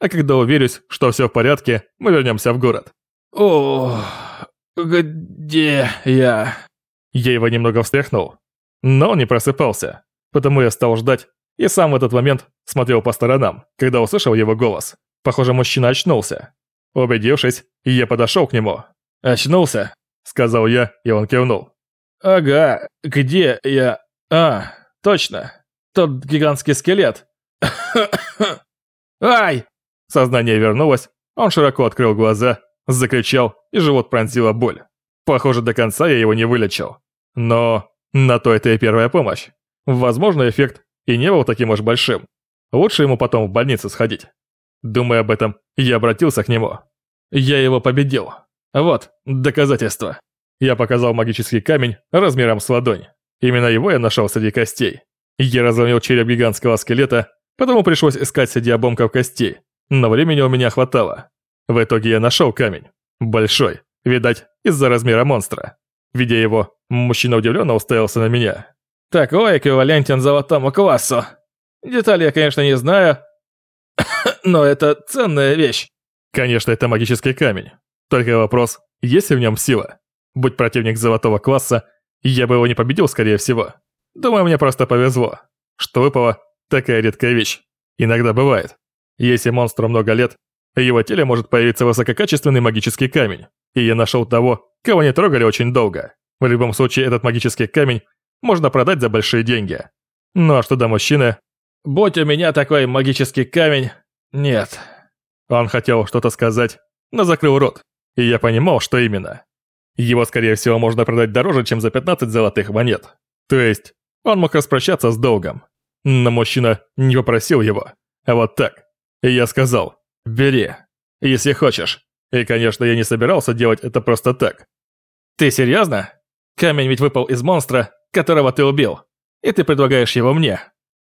А когда уверюсь, что все в порядке, мы вернемся в город. О, где я? Я его немного встряхнул. Но он не просыпался, потому я стал ждать, и сам в этот момент смотрел по сторонам, когда услышал его голос. Похоже, мужчина очнулся. Убедившись, я подошел к нему. «Очнулся?» – сказал я, и он кивнул. «Ага, где я? А, точно. Тот гигантский скелет. Ай!» Сознание вернулось, он широко открыл глаза, закричал, и живот пронзила боль. Похоже, до конца я его не вылечил. Но на то это и первая помощь. Возможно, эффект и не был таким уж большим. Лучше ему потом в больницу сходить. Думая об этом, я обратился к нему. Я его победил. Вот, доказательство. Я показал магический камень размером с ладонь. Именно его я нашел среди костей. Я разломил череп гигантского скелета, потому пришлось искать среди обломков костей. Но времени у меня хватало. В итоге я нашел камень. Большой. Видать, из-за размера монстра. Видя его, мужчина удивленно уставился на меня. «Такой эквивалентен золотому классу. Детали я, конечно, не знаю, но это ценная вещь». Конечно, это магический камень. Только вопрос, есть ли в нем сила? Будь противник золотого класса, я бы его не победил, скорее всего. Думаю, мне просто повезло. Что выпало, такая редкая вещь. Иногда бывает. Если монстру много лет, в его теле может появиться высококачественный магический камень. И я нашел того, кого не трогали очень долго. В любом случае, этот магический камень можно продать за большие деньги. Ну а что до мужчины? Будь у меня такой магический камень... Нет. Он хотел что-то сказать, но закрыл рот. И я понимал, что именно. Его, скорее всего, можно продать дороже, чем за 15 золотых монет. То есть, он мог распрощаться с долгом. Но мужчина не попросил его. А вот так. И я сказал, бери, если хочешь. И, конечно, я не собирался делать это просто так. Ты серьезно? Камень ведь выпал из монстра, которого ты убил. И ты предлагаешь его мне.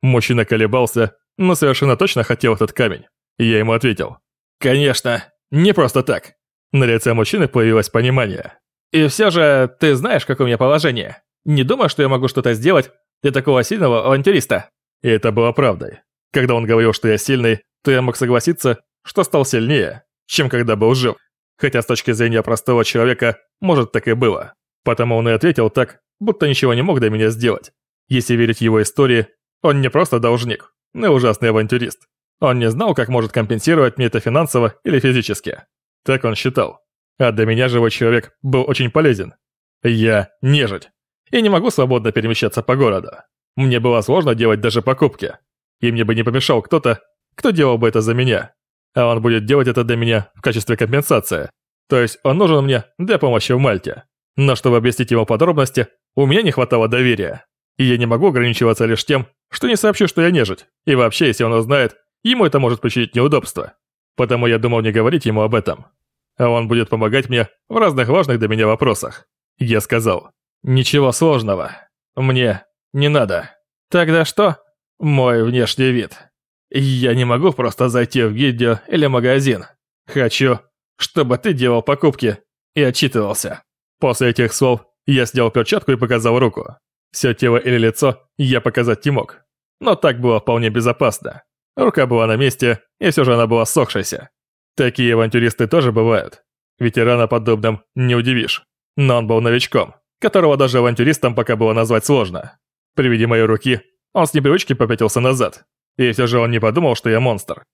Мужчина колебался, но совершенно точно хотел этот камень. Я ему ответил. Конечно, не просто так. На лице мужчины появилось понимание. И все же, ты знаешь, какое у меня положение. Не думаю, что я могу что-то сделать для такого сильного авантюриста. И это было правдой. Когда он говорил, что я сильный, то я мог согласиться, что стал сильнее, чем когда был жив. Хотя с точки зрения простого человека, может так и было. Потому он и ответил так, будто ничего не мог для меня сделать. Если верить его истории, он не просто должник, но и ужасный авантюрист. Он не знал, как может компенсировать мне это финансово или физически. Так он считал. А для меня живой человек был очень полезен. Я нежить. И не могу свободно перемещаться по городу. Мне было сложно делать даже покупки. И мне бы не помешал кто-то, кто делал бы это за меня. А он будет делать это для меня в качестве компенсации. То есть он нужен мне для помощи в Мальте. Но чтобы объяснить ему подробности, у меня не хватало доверия. И я не могу ограничиваться лишь тем, что не сообщу, что я нежить. И вообще, если он узнает, ему это может причинить неудобства. Потому я думал не говорить ему об этом а он будет помогать мне в разных важных для меня вопросах. Я сказал, ничего сложного, мне не надо. Тогда что? Мой внешний вид. Я не могу просто зайти в гильдию или магазин. Хочу, чтобы ты делал покупки и отчитывался. После этих слов я снял перчатку и показал руку. Все тело или лицо я показать не мог. Но так было вполне безопасно. Рука была на месте, и все же она была сохшейся. Такие авантюристы тоже бывают. Ветерана подобным не удивишь. Но он был новичком, которого даже авантюристом пока было назвать сложно. При виде моей руки, он с непривычки попятился назад. И все же он не подумал, что я монстр.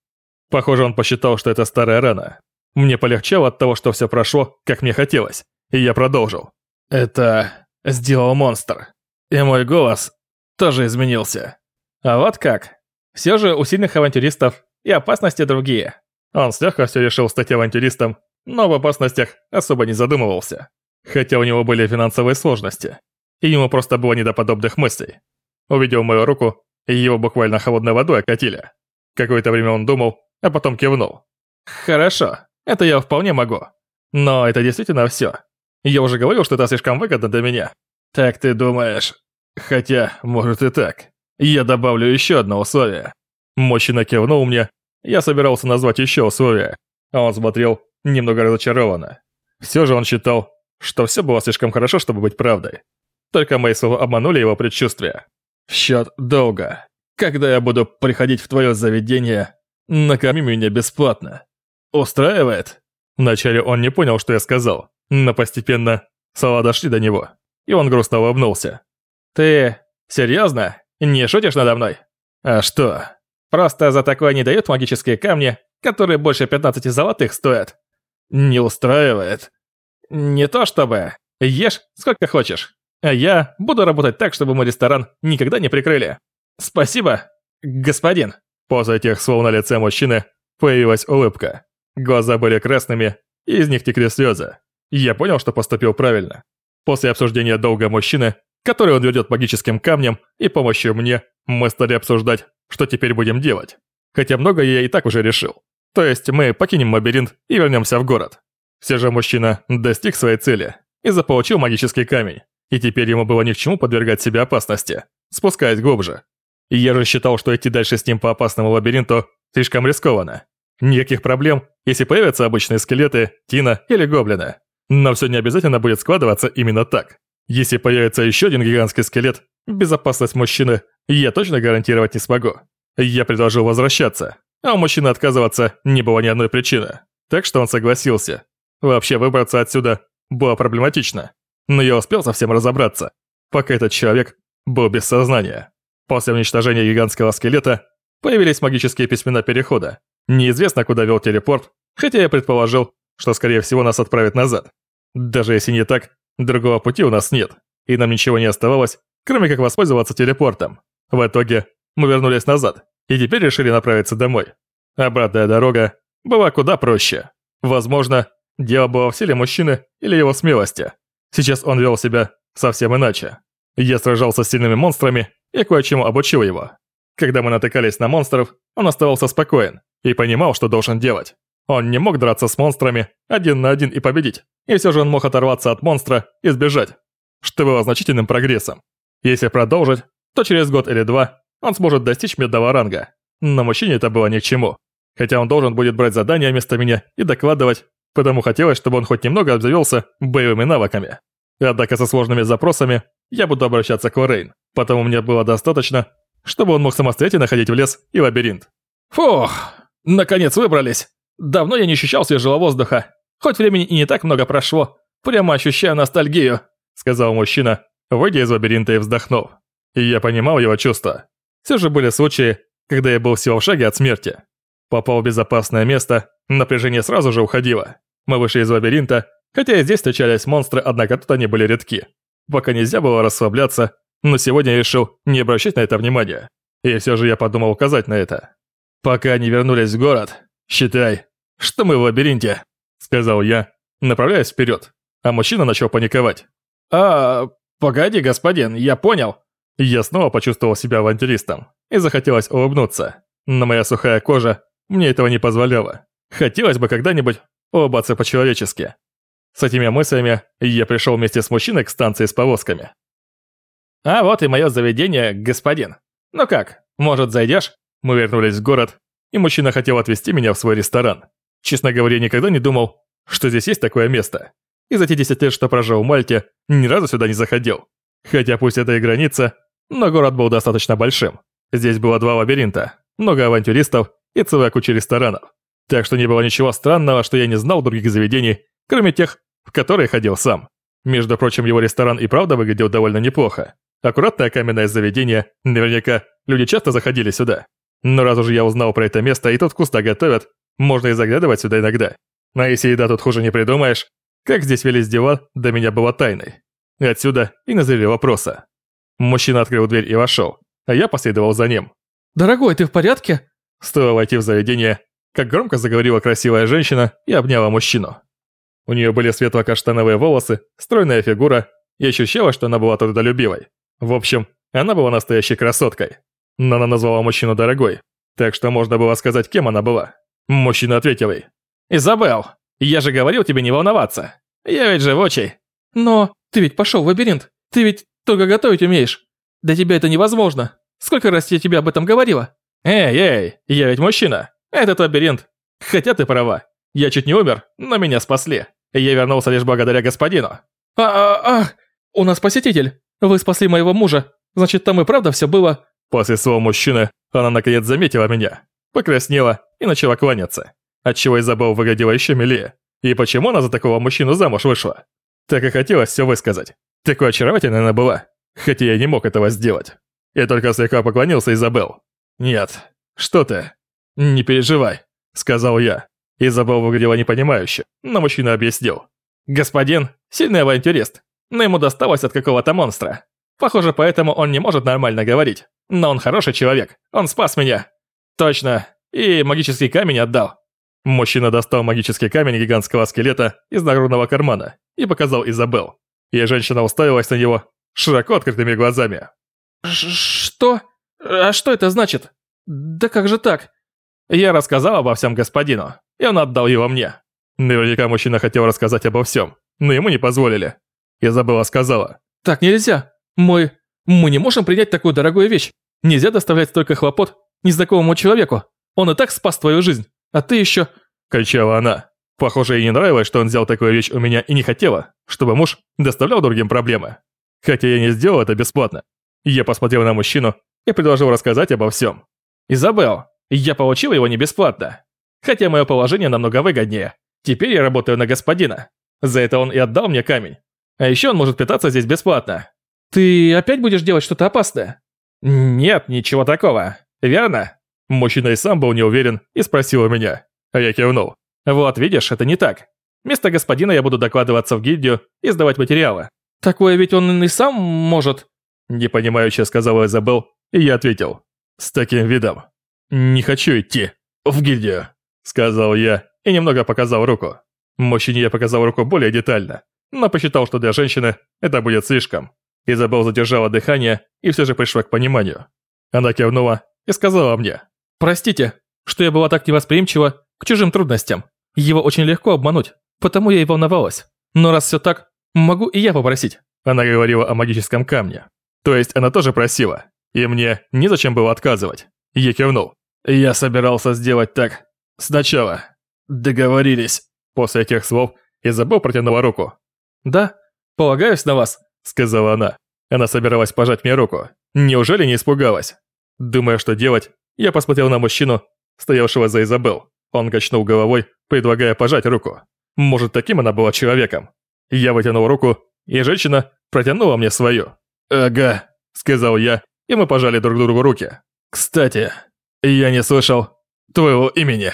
Похоже, он посчитал, что это старая рана. Мне полегчало от того, что все прошло, как мне хотелось. И я продолжил. Это сделал монстр. И мой голос тоже изменился. А вот как. Все же у сильных авантюристов и опасности другие. Он с легкостью решил стать авантюристом, но в опасностях особо не задумывался. Хотя у него были финансовые сложности. И ему просто было не до подобных мыслей. Увидел мою руку, его буквально холодной водой окатили. Какое-то время он думал, а потом кивнул. «Хорошо, это я вполне могу. Но это действительно все. Я уже говорил, что это слишком выгодно для меня. Так ты думаешь? Хотя, может и так. Я добавлю еще одно условие». Мужчина кивнул мне, я собирался назвать еще условия, а он смотрел немного разочарованно. Все же он считал, что все было слишком хорошо, чтобы быть правдой. Только мои слова обманули его предчувствия. В счет долга. Когда я буду приходить в твое заведение, накорми меня бесплатно. Устраивает? Вначале он не понял, что я сказал, но постепенно слова дошли до него, и он грустно улыбнулся. Ты серьезно? Не шутишь надо мной? А что? Просто за такое не дают магические камни, которые больше 15 золотых стоят. Не устраивает. Не то чтобы. Ешь сколько хочешь. А я буду работать так, чтобы мой ресторан никогда не прикрыли. Спасибо, господин. После этих слов на лице мужчины появилась улыбка. Глаза были красными, и из них текли слезы. Я понял, что поступил правильно. После обсуждения долга мужчины, который он ведет магическим камнем и помощью мне, мы стали обсуждать, что теперь будем делать. Хотя многое я и так уже решил. То есть мы покинем лабиринт и вернемся в город. Все же мужчина достиг своей цели и заполучил магический камень, и теперь ему было ни к чему подвергать себя опасности, спускаясь глубже. И я же считал, что идти дальше с ним по опасному лабиринту слишком рискованно. Никаких проблем, если появятся обычные скелеты, тина или гоблины. Но все не обязательно будет складываться именно так. Если появится еще один гигантский скелет, безопасность мужчины я точно гарантировать не смогу. Я предложил возвращаться, а у мужчины отказываться не было ни одной причины. Так что он согласился. Вообще выбраться отсюда было проблематично. Но я успел совсем разобраться, пока этот человек был без сознания. После уничтожения гигантского скелета появились магические письмена перехода. Неизвестно, куда вел телепорт, хотя я предположил, что скорее всего нас отправят назад. Даже если не так, другого пути у нас нет, и нам ничего не оставалось, кроме как воспользоваться телепортом. В итоге мы вернулись назад, и теперь решили направиться домой. Обратная дорога была куда проще. Возможно, дело было в силе мужчины или его смелости. Сейчас он вел себя совсем иначе. Я сражался с сильными монстрами и кое-чему обучил его. Когда мы натыкались на монстров, он оставался спокоен и понимал, что должен делать. Он не мог драться с монстрами один на один и победить, и все же он мог оторваться от монстра и сбежать, что было значительным прогрессом. Если продолжить, то через год или два он сможет достичь медного ранга, но мужчине это было ни к чему. Хотя он должен будет брать задания вместо меня и докладывать, потому хотелось, чтобы он хоть немного обзавелся боевыми навыками. Однако со сложными запросами я буду обращаться к Лоррейн, потому мне было достаточно, чтобы он мог самостоятельно ходить в лес и лабиринт. Фух, наконец выбрались. Давно я не ощущал свежего воздуха. Хоть времени и не так много прошло, прямо ощущаю ностальгию, сказал мужчина, выйдя из лабиринта и вздохнув. И я понимал его чувства. Все же были случаи, когда я был всего в шаге от смерти. Попал в безопасное место, напряжение сразу же уходило. Мы вышли из лабиринта, хотя и здесь встречались монстры, однако тут они были редки. Пока нельзя было расслабляться, но сегодня я решил не обращать на это внимания. И все же я подумал указать на это. Пока они вернулись в город, считай, что мы в лабиринте, сказал я, направляясь вперед, а мужчина начал паниковать. А, погоди, господин, я понял. Я снова почувствовал себя авантюристом и захотелось улыбнуться, но моя сухая кожа мне этого не позволяла. Хотелось бы когда-нибудь улыбаться по-человечески. С этими мыслями я пришел вместе с мужчиной к станции с повозками. «А вот и мое заведение, господин. Ну как, может, зайдешь?» Мы вернулись в город, и мужчина хотел отвезти меня в свой ресторан. Честно говоря, никогда не думал, что здесь есть такое место. И за те 10 лет, что прожил в Мальте, ни разу сюда не заходил. Хотя пусть это и граница, но город был достаточно большим. Здесь было два лабиринта, много авантюристов и целая куча ресторанов. Так что не было ничего странного, что я не знал других заведений, кроме тех, в которые ходил сам. Между прочим, его ресторан и правда выглядел довольно неплохо. Аккуратное каменное заведение, наверняка люди часто заходили сюда. Но раз уже я узнал про это место и тут вкусно готовят, можно и заглядывать сюда иногда. А если еда тут хуже не придумаешь, как здесь велись дела, до меня было тайной. Отсюда и назови вопроса. Мужчина открыл дверь и вошел, а я последовал за ним. «Дорогой, ты в порядке?» Стоило войти в заведение, как громко заговорила красивая женщина и обняла мужчину. У нее были светло-каштановые волосы, стройная фигура, и ощущала, что она была трудолюбивой. В общем, она была настоящей красоткой. Но она назвала мужчину дорогой, так что можно было сказать, кем она была. Мужчина ответил ей. «Изабел, я же говорил тебе не волноваться. Я ведь живучий». «Но ты ведь пошел в лабиринт. Ты ведь только готовить умеешь. Для тебя это невозможно. Сколько раз я тебе об этом говорила?» «Эй, эй, я ведь мужчина. Этот лабиринт. Хотя ты права. Я чуть не умер, но меня спасли. Я вернулся лишь благодаря господину». «А-а-а! У нас посетитель. Вы спасли моего мужа. Значит, там и правда все было...» После слова мужчины, она наконец заметила меня. покраснела и начала кланяться, отчего Изабелла выглядела еще милее. И почему она за такого мужчину замуж вышла? Так и хотелось все высказать. Такой очаровательной она была, хотя я не мог этого сделать. Я только слегка поклонился Изабел. «Нет, что ты? Не переживай», — сказал я. Изабел выглядела непонимающе, но мужчина объяснил. «Господин — сильный авантюрист, но ему досталось от какого-то монстра. Похоже, поэтому он не может нормально говорить. Но он хороший человек, он спас меня». «Точно, и магический камень отдал. Мужчина достал магический камень гигантского скелета из нагрудного кармана и показал Изабел. И женщина уставилась на него широко открытыми глазами. «Что? А что это значит? Да как же так?» Я рассказал обо всем господину, и он отдал его мне. Наверняка мужчина хотел рассказать обо всем, но ему не позволили. Изабелла сказала. «Так нельзя. Мы... мы не можем принять такую дорогую вещь. Нельзя доставлять столько хлопот незнакомому человеку. Он и так спас твою жизнь. А ты еще...» – кричала она. Похоже, ей не нравилось, что он взял такую вещь у меня и не хотела, чтобы муж доставлял другим проблемы. Хотя я не сделал это бесплатно. Я посмотрел на мужчину и предложил рассказать обо всем. «Изабел, я получил его не бесплатно. Хотя мое положение намного выгоднее. Теперь я работаю на господина. За это он и отдал мне камень. А еще он может питаться здесь бесплатно». «Ты опять будешь делать что-то опасное?» «Нет, ничего такого. Верно?» Мужчина и сам был не уверен и спросил у меня. А я кивнул. «Вот, видишь, это не так. Вместо господина я буду докладываться в гильдию и сдавать материалы». «Такое ведь он и сам может...» Непонимающе сказала Изабел, и я ответил. «С таким видом. Не хочу идти в гильдию», сказал я и немного показал руку. Мужчине я показал руку более детально, но посчитал, что для женщины это будет слишком. Изабел задержала дыхание и все же пришла к пониманию. Она кивнула и сказала мне. Простите, что я была так невосприимчива к чужим трудностям. Его очень легко обмануть, потому я и волновалась. Но раз все так, могу и я попросить. Она говорила о магическом камне. То есть она тоже просила, и мне незачем было отказывать. Я кивнул. Я собирался сделать так. Сначала. Договорились. После этих слов Изабел протянула руку. «Да, полагаюсь на вас», — сказала она. Она собиралась пожать мне руку. Неужели не испугалась? Думая, что делать, я посмотрел на мужчину, стоявшего за Изабел. Он качнул головой, предлагая пожать руку. Может, таким она была человеком. Я вытянул руку, и женщина протянула мне свою. «Ага», — сказал я, и мы пожали друг другу руки. «Кстати, я не слышал твоего имени».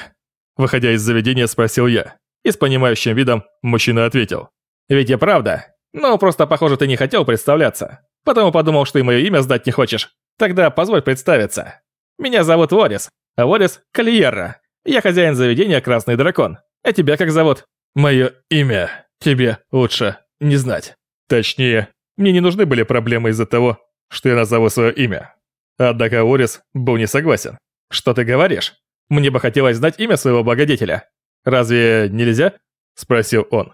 Выходя из заведения, спросил я. И с понимающим видом мужчина ответил. «Ведь я правда. Но просто, похоже, ты не хотел представляться. Потому подумал, что и мое имя сдать не хочешь. Тогда позволь представиться. Меня зовут Ворис, а Ворис – Кальерра. Я хозяин заведения «Красный дракон». А тебя как зовут? Мое имя тебе лучше не знать. Точнее, мне не нужны были проблемы из-за того, что я назову свое имя. Однако Ворис был не согласен. Что ты говоришь? Мне бы хотелось знать имя своего благодетеля. Разве нельзя? Спросил он.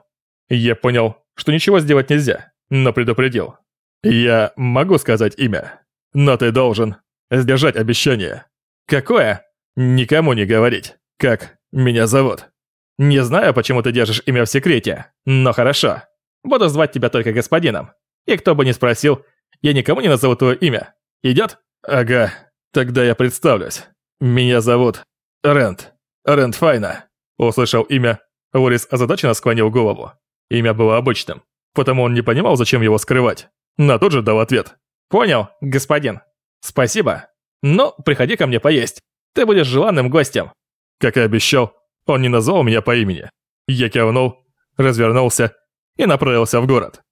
Я понял, что ничего сделать нельзя, но предупредил. Я могу сказать имя. Но ты должен сдержать обещание. Какое? Никому не говорить. Как меня зовут. Не знаю, почему ты держишь имя в секрете, но хорошо. Буду звать тебя только господином. И кто бы ни спросил, я никому не назову твое имя. Идет? Ага, тогда я представлюсь. Меня зовут Рент. Рент Файна. Услышал имя, Лорис озадаченно склонил голову. Имя было обычным, потому он не понимал, зачем его скрывать. Но тут же дал ответ. «Понял, господин. Спасибо. Но приходи ко мне поесть. Ты будешь желанным гостем». Как и обещал, он не назвал меня по имени. Я кивнул, развернулся и направился в город.